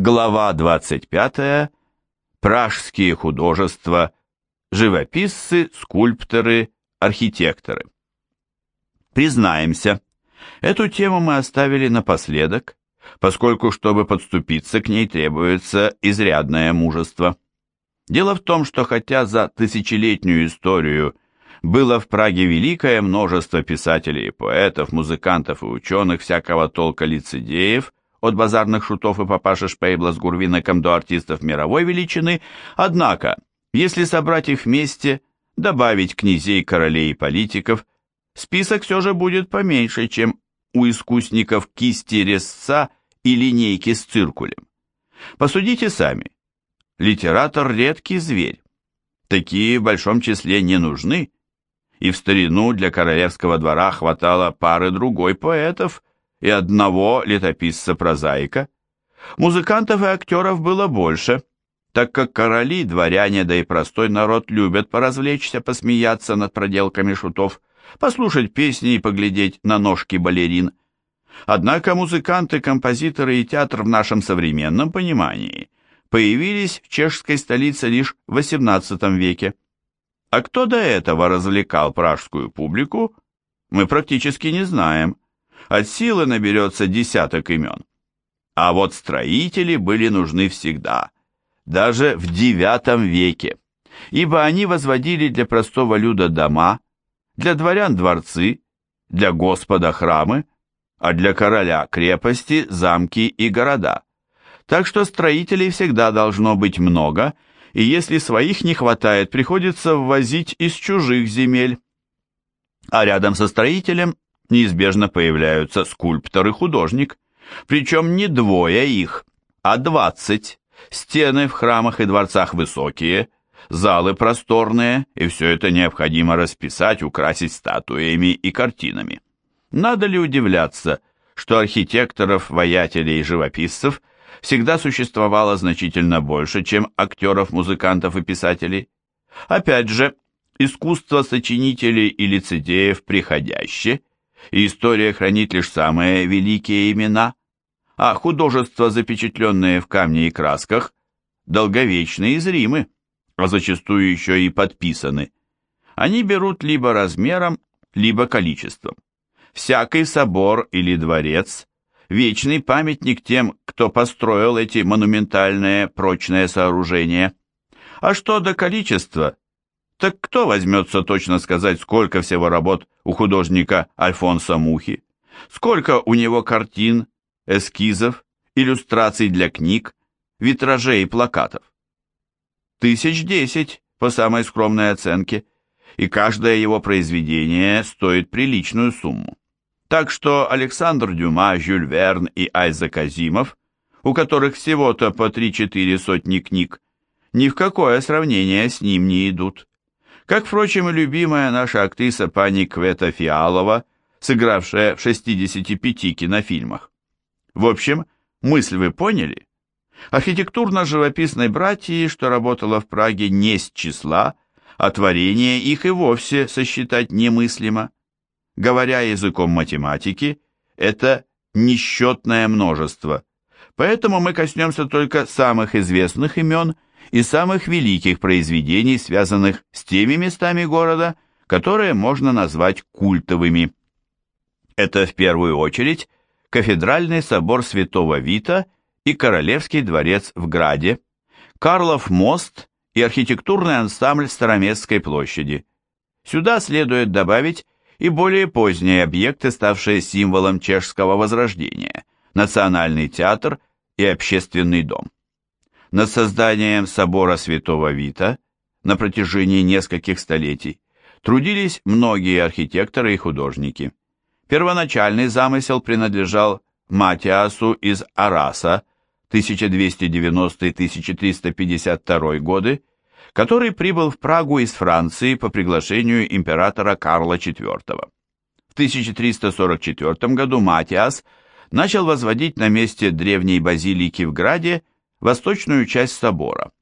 Глава 25. Пражские художества. Живописцы, скульпторы, архитекторы. Признаемся, эту тему мы оставили напоследок, поскольку, чтобы подступиться к ней, требуется изрядное мужество. Дело в том, что хотя за тысячелетнюю историю было в Праге великое множество писателей и поэтов, музыкантов и ученых всякого толка лицедеев, от базарных шутов и папаши Шпейбла с Гурвиноком до артистов мировой величины, однако, если собрать их вместе, добавить князей, королей и политиков, список все же будет поменьше, чем у искусников кисти резца и линейки с циркулем. Посудите сами. Литератор – редкий зверь. Такие в большом числе не нужны, и в старину для королевского двора хватало пары другой поэтов, и одного летописца-прозаика. Музыкантов и актеров было больше, так как короли, дворяне, да и простой народ любят поразвлечься, посмеяться над проделками шутов, послушать песни и поглядеть на ножки балерин. Однако музыканты, композиторы и театр в нашем современном понимании появились в чешской столице лишь в XVIII веке. А кто до этого развлекал пражскую публику, мы практически не знаем от силы наберется десяток имен. А вот строители были нужны всегда, даже в IX веке, ибо они возводили для простого люда дома, для дворян дворцы, для господа храмы, а для короля крепости, замки и города. Так что строителей всегда должно быть много, и если своих не хватает, приходится ввозить из чужих земель. А рядом со строителем неизбежно появляются скульптор и художник, причем не двое их, а двадцать. Стены в храмах и дворцах высокие, залы просторные, и все это необходимо расписать, украсить статуями и картинами. Надо ли удивляться, что архитекторов, воятелей и живописцев всегда существовало значительно больше, чем актеров, музыкантов и писателей? Опять же, искусство сочинителей и лицедеев приходящее, и история хранит лишь самые великие имена, а художества, запечатленные в камне и красках, долговечны и зримы, а зачастую еще и подписаны. Они берут либо размером, либо количеством. Всякий собор или дворец – вечный памятник тем, кто построил эти монументальные прочные сооружения. А что до количества, так кто возьмется точно сказать, сколько всего работ у художника Альфонса Мухи? Сколько у него картин, эскизов, иллюстраций для книг, витражей и плакатов? Тысяч десять, по самой скромной оценке, и каждое его произведение стоит приличную сумму. Так что Александр Дюма, Жюль Верн и Айзек Азимов, у которых всего-то по три-четыре сотни книг, ни в какое сравнение с ним не идут как, впрочем, и любимая наша актриса пани Квета Фиалова, сыгравшая в 65 кинофильмах. В общем, мысль вы поняли? Архитектурно-живописной братьи, что работала в Праге не с числа, а творение их и вовсе сосчитать немыслимо. Говоря языком математики, это несчетное множество. Поэтому мы коснемся только самых известных имен – и самых великих произведений, связанных с теми местами города, которые можно назвать культовыми. Это в первую очередь кафедральный собор Святого Вита и Королевский дворец в Граде, Карлов мост и архитектурный ансамбль Староместской площади. Сюда следует добавить и более поздние объекты, ставшие символом чешского возрождения, Национальный театр и Общественный дом над созданием собора Святого Вита на протяжении нескольких столетий трудились многие архитекторы и художники. Первоначальный замысел принадлежал Матиасу из Араса 1290-1352 годы, который прибыл в Прагу из Франции по приглашению императора Карла IV. В 1344 году Матиас начал возводить на месте древней базилики в Граде восточную часть собора,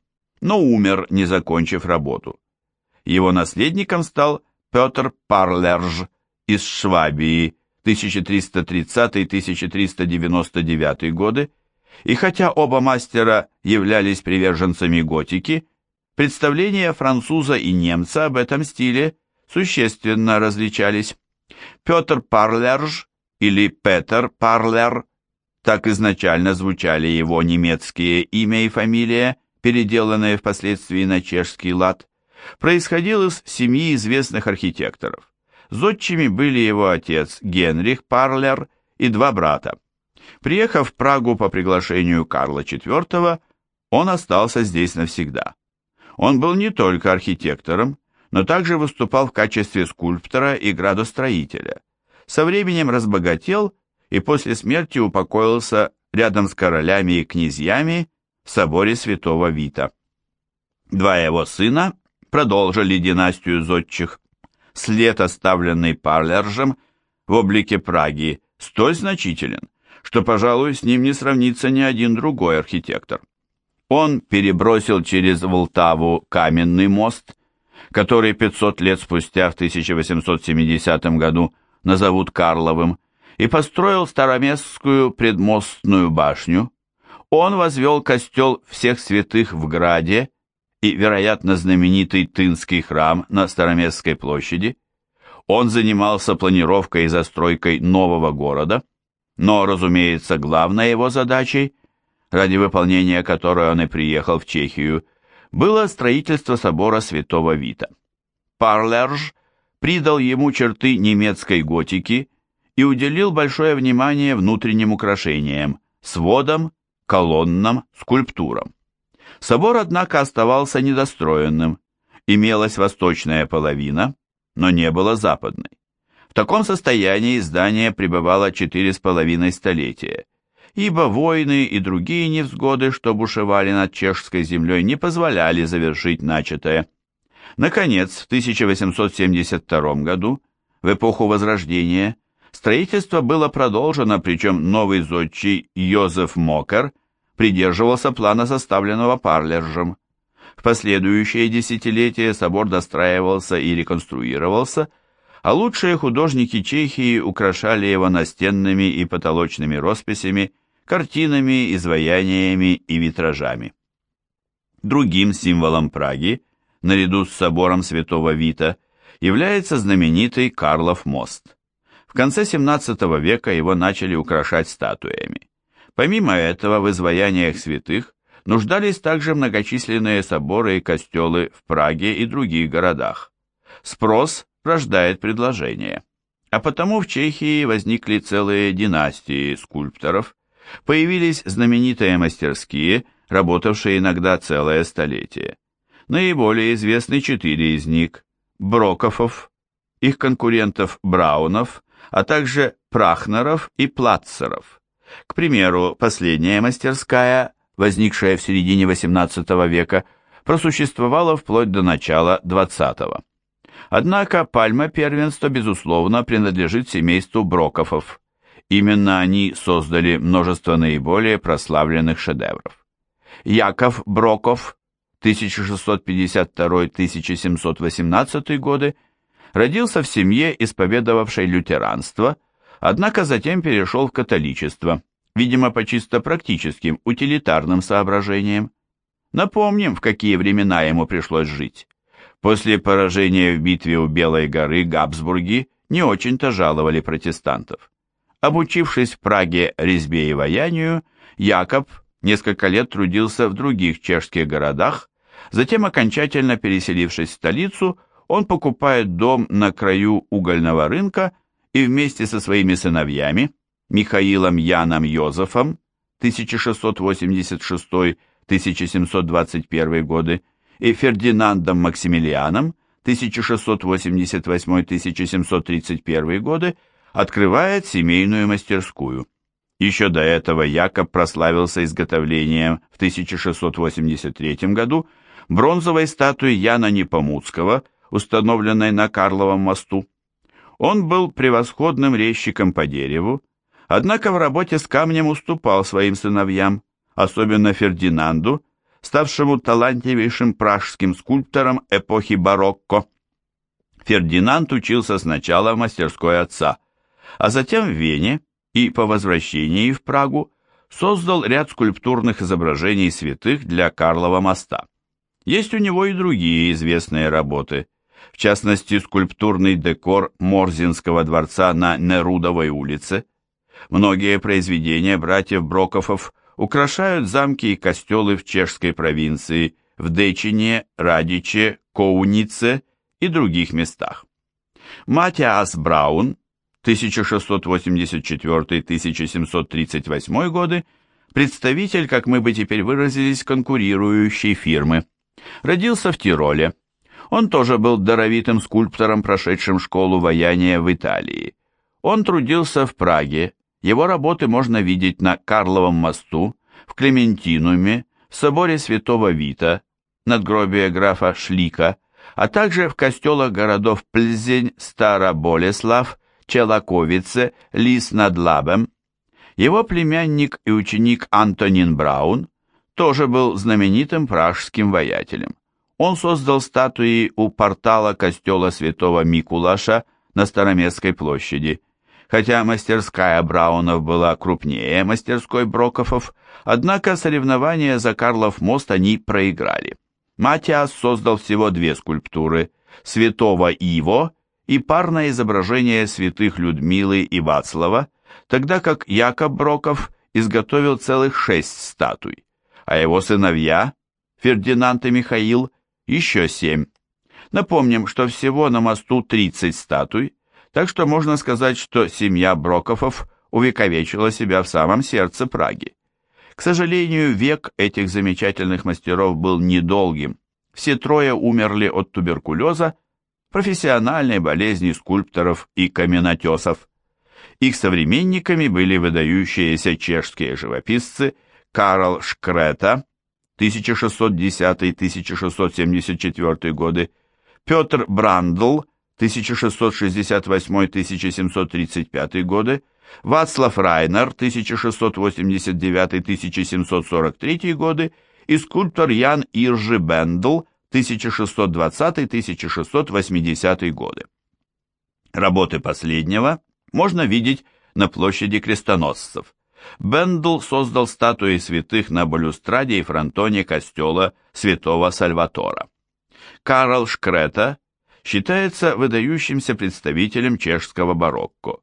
но умер, не закончив работу. Его наследником стал Петр Парлерж из Швабии 1330-1399 годы, И хотя оба мастера являлись приверженцами готики, представления француза и немца об этом стиле существенно различались. Петр Парлерж или Петер Парлер, так изначально звучали его немецкие имя и фамилия, переделанные впоследствии на чешский лад, происходил из семьи известных архитекторов. Зодчими были его отец Генрих Парлер и два брата. Приехав в Прагу по приглашению Карла IV, он остался здесь навсегда. Он был не только архитектором, но также выступал в качестве скульптора и градостроителя. Со временем разбогател и после смерти упокоился рядом с королями и князьями в соборе святого Вита. Два его сына продолжили династию зодчих. След, оставленный Парлержем в облике Праги, столь значителен, что, пожалуй, с ним не сравнится ни один другой архитектор. Он перебросил через Волтаву каменный мост, который 500 лет спустя в 1870 году назовут Карловым, и построил староместскую предмостную башню. Он возвел костел всех святых в Граде и, вероятно, знаменитый Тынский храм на Староместской площади. Он занимался планировкой и застройкой нового города – но, разумеется, главной его задачей, ради выполнения которой он и приехал в Чехию, было строительство собора Святого Вита. Парлерж придал ему черты немецкой готики и уделил большое внимание внутренним украшениям, сводам, колоннам, скульптурам. Собор, однако, оставался недостроенным, имелась восточная половина, но не было западной таком состоянии здание пребывало четыре с половиной столетия, ибо войны и другие невзгоды, что бушевали над чешской землей, не позволяли завершить начатое. Наконец, в 1872 году, в эпоху Возрождения, строительство было продолжено, причем новый зодчий Йозеф Мокер придерживался плана, составленного Парлержем. В последующие десятилетия собор достраивался и реконструировался – а лучшие художники Чехии украшали его настенными и потолочными росписями, картинами, изваяниями и витражами. Другим символом Праги, наряду с собором Святого Вита, является знаменитый Карлов мост. Конце XVII века его начали украшать статуями. Помимо этого, в изваяниях святых нуждались также многочисленные соборы и костелы в Праге и других городах. Спрос рождает предложение. А потому в Чехии возникли целые династии скульпторов, появились знаменитые мастерские, работавшие иногда целое столетие. Наиболее известны четыре из них – Брокофов, их конкурентов Браунов, а также Прахнеров и Платцеров. К примеру, последняя мастерская, возникшая в середине XVIII века, просуществовала вплоть до начала XX. Однако пальма первенства, безусловно, принадлежит семейству Брокофов. Именно они создали множество наиболее прославленных шедевров. Яков Броков, 1652-1718 годы, родился в семье, исповедовавшей лютеранство, однако затем перешел в католичество, видимо, по чисто практическим, утилитарным соображениям. Напомним, в какие времена ему пришлось жить. После поражения в битве у Белой горы Габсбурги не очень-то жаловали протестантов. Обучившись в Праге резьбе и ваянию, Якоб несколько лет трудился в других чешских городах, затем, окончательно переселившись в столицу, он покупает дом на краю угольного рынка и вместе со своими сыновьями, Михаилом Яном Йозефом, 1686-1721 годы, и Фердинандом Максимилианом 1688-1731 годы открывает семейную мастерскую. Еще до этого Якоб прославился изготовлением в 1683 году бронзовой статуи Яна Непомуцкого, установленной на Карловом мосту. Он был превосходным резчиком по дереву, однако в работе с камнем уступал своим сыновьям, особенно Фердинанду, ставшему талантливейшим пражским скульптором эпохи барокко. Фердинанд учился сначала в мастерской отца, а затем в Вене и по возвращении в Прагу создал ряд скульптурных изображений святых для Карлова моста. Есть у него и другие известные работы, в частности скульптурный декор Морзинского дворца на Нерудовой улице. Многие произведения братьев Брокофов украшают замки и костелы в чешской провинции, в Дечине, Радиче, Коунице и других местах. Матиас Браун 1684-1738 годы, представитель, как мы бы теперь выразились, конкурирующей фирмы. Родился в Тироле. Он тоже был даровитым скульптором, прошедшим школу ваяния в Италии. Он трудился в Праге. Его работы можно видеть на Карловом мосту, в Клементинуме, в соборе Святого Вита, надгробие графа Шлика, а также в костелах городов Пльзень, Староболеслав, Челаковице, Лис над Лабем. Его племянник и ученик Антонин Браун тоже был знаменитым пражским воятелем. Он создал статуи у портала костела святого Микулаша на Староместской площади. Хотя мастерская Браунов была крупнее мастерской Брокофов, однако соревнования за Карлов мост они проиграли. Матиас создал всего две скульптуры – святого Иво и парное изображение святых Людмилы и Вацлава, тогда как Якоб Броков изготовил целых шесть статуй, а его сыновья, Фердинанд и Михаил, еще семь. Напомним, что всего на мосту 30 статуй, так что можно сказать, что семья Броковов увековечила себя в самом сердце Праги. К сожалению, век этих замечательных мастеров был недолгим. Все трое умерли от туберкулеза, профессиональной болезни скульпторов и каменотесов. Их современниками были выдающиеся чешские живописцы Карл Шкрета 1610-1674 годы, Петр Брандл 1668-1735 годы, Вацлав Райнер 1689-1743 годы и скульптор Ян Иржи Бендл 1620-1680 годы. Работы последнего можно видеть на площади крестоносцев. Бендл создал статуи святых на балюстраде и фронтоне костела святого Сальватора. Карл Шкрета считается выдающимся представителем чешского барокко.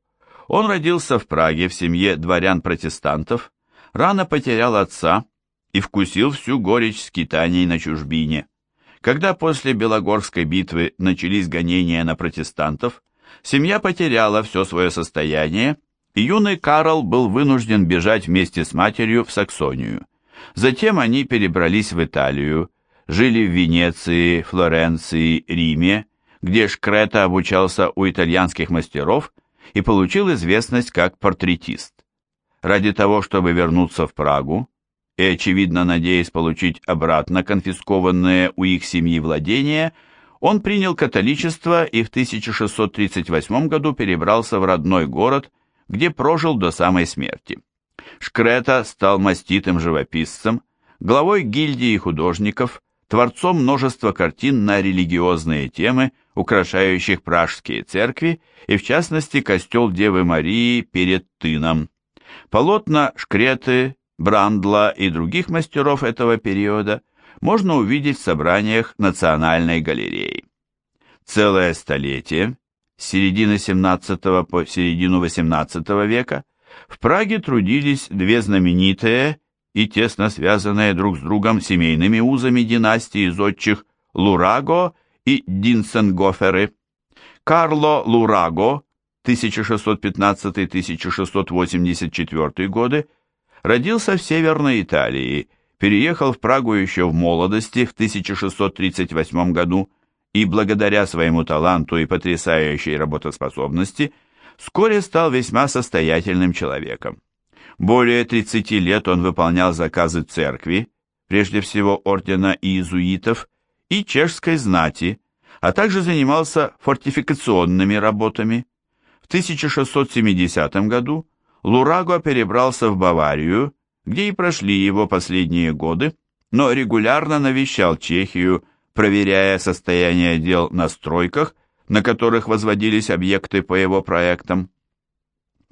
Он родился в Праге в семье дворян-протестантов, рано потерял отца и вкусил всю горечь скитаний на чужбине. Когда после Белогорской битвы начались гонения на протестантов, семья потеряла все свое состояние, юный Карл был вынужден бежать вместе с матерью в Саксонию. Затем они перебрались в Италию, жили в Венеции, Флоренции, Риме, где Шкрета обучался у итальянских мастеров и получил известность как портретист. Ради того, чтобы вернуться в Прагу, и, очевидно, надеясь получить обратно конфискованные у их семьи владения, он принял католичество и в 1638 году перебрался в родной город, где прожил до самой смерти. Шкрета стал маститым живописцем, главой гильдии художников, творцом множества картин на религиозные темы, украшающих пражские церкви и, в частности, костел Девы Марии перед Тыном. Полотна Шкреты, Брандла и других мастеров этого периода можно увидеть в собраниях Национальной галереи. Целое столетие, с середины 17 по середину 18 века, в Праге трудились две знаменитые и тесно связанные друг с другом семейными узами династии зодчих Лураго и Динсенгоферы. Карло Лураго 1615-1684 годы родился в Северной Италии, переехал в Прагу еще в молодости в 1638 году и благодаря своему таланту и потрясающей работоспособности вскоре стал весьма состоятельным человеком. Более 30 лет он выполнял заказы церкви, прежде всего ордена иезуитов и чешской знати, а также занимался фортификационными работами. В 1670 году Лураго перебрался в Баварию, где и прошли его последние годы, но регулярно навещал Чехию, проверяя состояние дел на стройках, на которых возводились объекты по его проектам.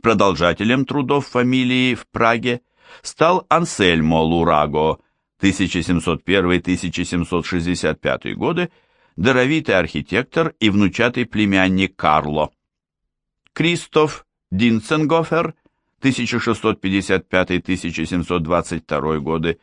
Продолжателем трудов фамилии в Праге стал Ансельмо Лураго 1701-1765 годы, даровитый архитектор и внучатый племянник Карло. Кристоф Динценгофер 1655-1722 годы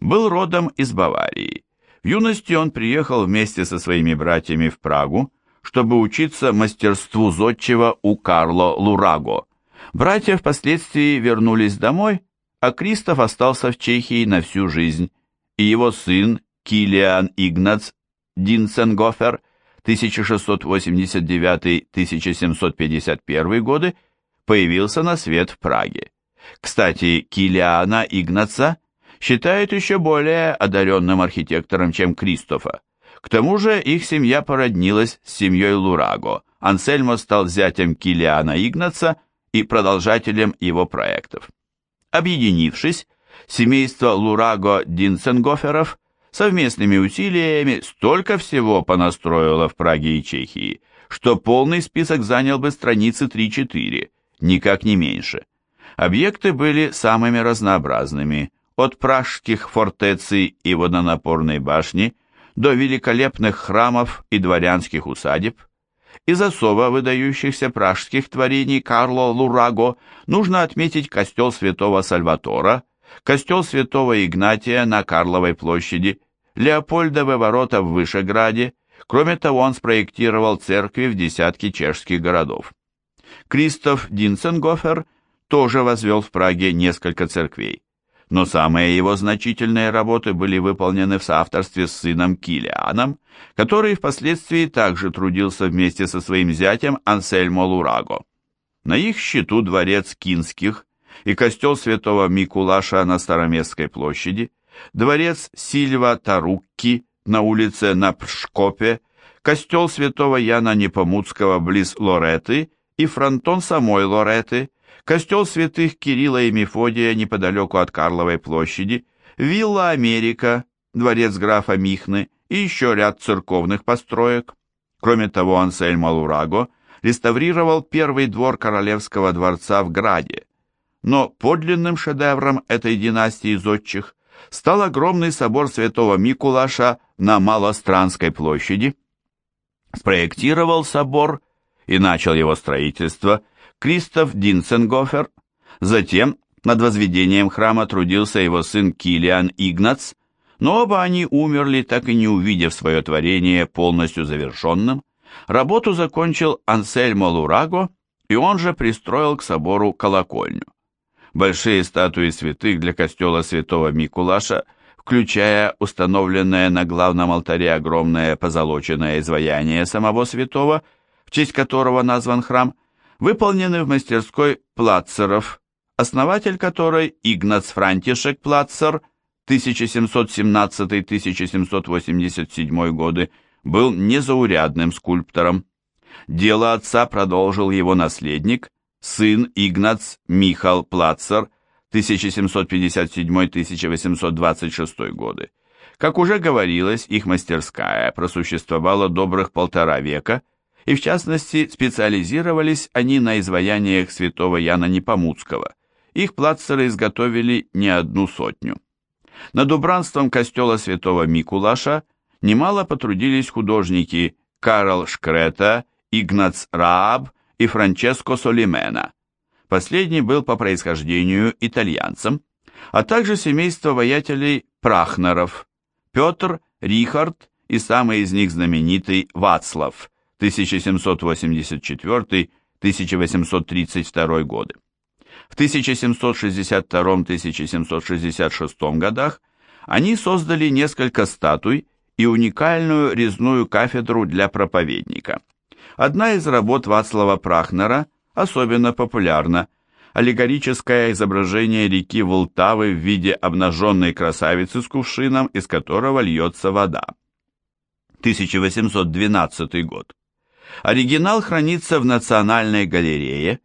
был родом из Баварии. В юности он приехал вместе со своими братьями в Прагу, чтобы учиться мастерству зодчего у Карло Лураго. Братья впоследствии вернулись домой, а Кристоф остался в Чехии на всю жизнь, и его сын Килиан Игнац Динценгофер 1689-1751 годы появился на свет в Праге. Кстати, Килиана Игнаца считают еще более одаренным архитектором, чем Кристофа. К тому же их семья породнилась с семьей Лураго. Ансельмо стал зятем Килиана Игнаца и продолжателем его проектов. Объединившись, семейство Лураго Динценгоферов совместными усилиями столько всего понастроило в Праге и Чехии, что полный список занял бы страницы 3-4, никак не меньше. Объекты были самыми разнообразными, от пражских фортеций и водонапорной башни до великолепных храмов и дворянских усадеб. Из особо выдающихся пражских творений Карло Лураго нужно отметить костел святого Сальватора, костел святого Игнатия на Карловой площади, Леопольдовы ворота в Вышеграде, кроме того он спроектировал церкви в десятки чешских городов. Кристоф Динценгофер тоже возвел в Праге несколько церквей, но самые его значительные работы были выполнены в соавторстве с сыном Килианом, который впоследствии также трудился вместе со своим зятем Ансельмо Лураго. На их счету дворец Кинских и костел святого Микулаша на Староместской площади, дворец Сильва Тарукки на улице Напшкопе, костел святого Яна Непомуцкого близ Лореты и фронтон самой Лореты, костел святых Кирилла и Мефодия неподалеку от Карловой площади, вилла Америка, дворец графа Михны и еще ряд церковных построек. Кроме того, Ансельмо Лураго реставрировал первый двор королевского дворца в Граде. Но подлинным шедевром этой династии зодчих стал огромный собор святого Микулаша на Малостранской площади. Спроектировал собор и начал его строительство Кристоф Динценгофер, затем над возведением храма трудился его сын Килиан Игнац, но оба они умерли, так и не увидев свое творение полностью завершенным. Работу закончил Ансельмо Лураго, и он же пристроил к собору колокольню. Большие статуи святых для костела святого Микулаша, включая установленное на главном алтаре огромное позолоченное изваяние самого святого, в честь которого назван храм, выполнены в мастерской Плацеров, основатель которой Игнац Франтишек Плацер 1717-1787 годы был незаурядным скульптором. Дело отца продолжил его наследник, сын Игнац Михал Плацер 1757-1826 годы. Как уже говорилось, их мастерская просуществовала добрых полтора века, и в частности специализировались они на изваяниях святого Яна Непомуцкого. Их плацеры изготовили не одну сотню. Над убранством костела святого Микулаша немало потрудились художники Карл Шкрета, Игнац Рааб и Франческо Солимена. Последний был по происхождению итальянцем, а также семейство воятелей Прахнеров, Петр, Рихард и самый из них знаменитый Вацлав – 1784-1832 годы. В 1762-1766 годах они создали несколько статуй и уникальную резную кафедру для проповедника. Одна из работ Вацлава Прахнера особенно популярна – аллегорическое изображение реки Волтавы в виде обнаженной красавицы с кувшином, из которого льется вода. 1812 год. Оригинал хранится в Национальной галерее,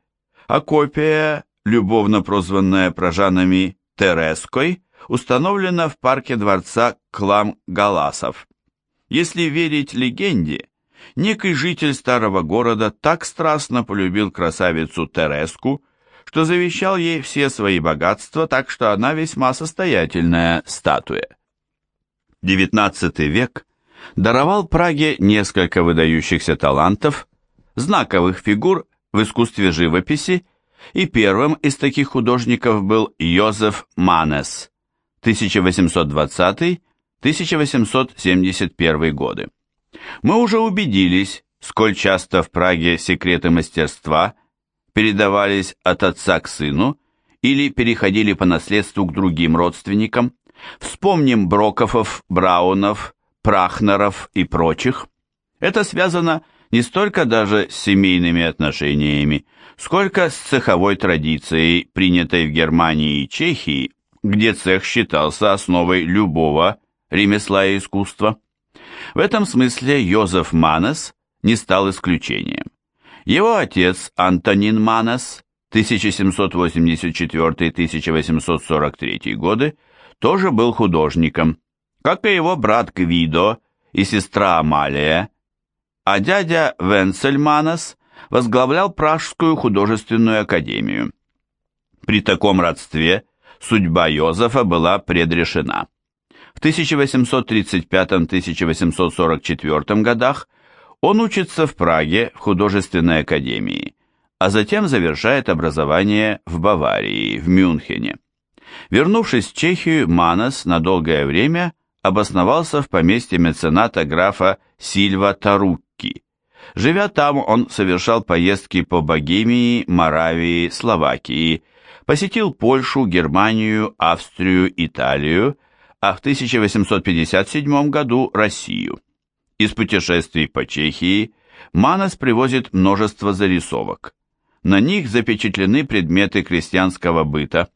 а копия, любовно прозванная прожанами Тереской, установлена в парке дворца Клам-Галасов. Если верить легенде, некий житель старого города так страстно полюбил красавицу Тереску, что завещал ей все свои богатства, так что она весьма состоятельная статуя. XIX век даровал Праге несколько выдающихся талантов, знаковых фигур в искусстве живописи, и первым из таких художников был Йозеф Манес, 1820-1871 годы. Мы уже убедились, сколь часто в Праге секреты мастерства передавались от отца к сыну или переходили по наследству к другим родственникам. Вспомним Брокофов, Браунов, Прахнеров и прочих. Это связано не столько даже с семейными отношениями, сколько с цеховой традицией, принятой в Германии и Чехии, где цех считался основой любого ремесла и искусства. В этом смысле Йозеф Манес не стал исключением. Его отец Антонин Манес 1784-1843 годы тоже был художником, как и его брат Гвидо и сестра Амалия, а дядя Венцель Манес возглавлял Пражскую художественную академию. При таком родстве судьба Йозефа была предрешена. В 1835-1844 годах он учится в Праге в художественной академии, а затем завершает образование в Баварии, в Мюнхене. Вернувшись в Чехию, Манас на долгое время обосновался в поместье мецената графа Сильва Тарукки. Живя там, он совершал поездки по Богемии, Моравии, Словакии, посетил Польшу, Германию, Австрию, Италию, а в 1857 году Россию. Из путешествий по Чехии Манас привозит множество зарисовок. На них запечатлены предметы крестьянского быта,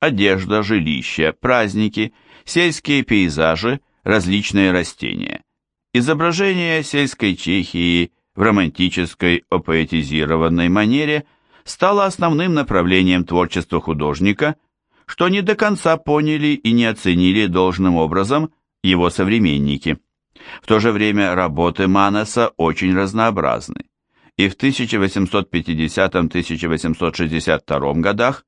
одежда, жилища, праздники, сельские пейзажи, различные растения. Изображение сельской Чехии в романтической, опоэтизированной манере стало основным направлением творчества художника, что не до конца поняли и не оценили должным образом его современники. В то же время работы Манеса очень разнообразны, и в 1850-1862 годах,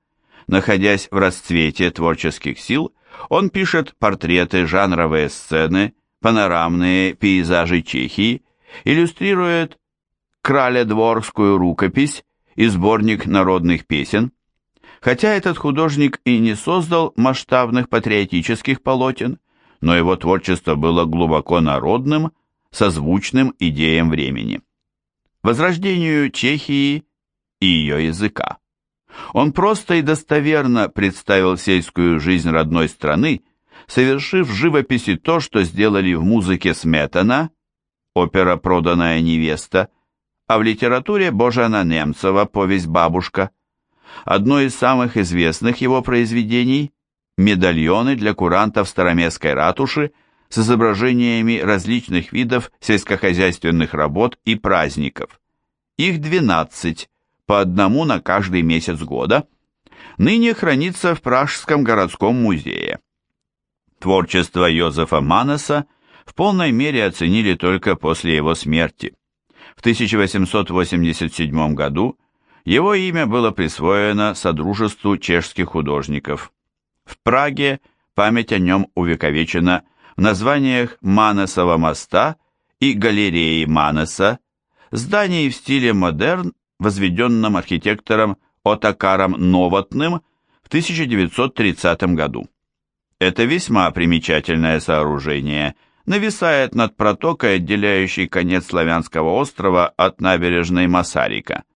находясь в расцвете творческих сил, он пишет портреты, жанровые сцены, панорамные пейзажи Чехии, иллюстрирует краледворскую рукопись и сборник народных песен. Хотя этот художник и не создал масштабных патриотических полотен, но его творчество было глубоко народным, созвучным идеям времени. Возрождению Чехии и ее языка. Он просто и достоверно представил сельскую жизнь родной страны, совершив в живописи то, что сделали в музыке Сметана, опера «Проданная невеста», а в литературе Божена Немцева «Повесть бабушка». Одно из самых известных его произведений – медальоны для курантов Староместской ратуши с изображениями различных видов сельскохозяйственных работ и праздников. Их 12, по одному на каждый месяц года, ныне хранится в Пражском городском музее. Творчество Йозефа Манеса в полной мере оценили только после его смерти. В 1887 году его имя было присвоено Содружеству чешских художников. В Праге память о нем увековечена в названиях Манесова моста и галереи Манеса, здании в стиле модерн, возведенном архитектором Отакаром Новотным в 1930 году. Это весьма примечательное сооружение, нависает над протокой, отделяющей конец славянского острова от набережной Масарика.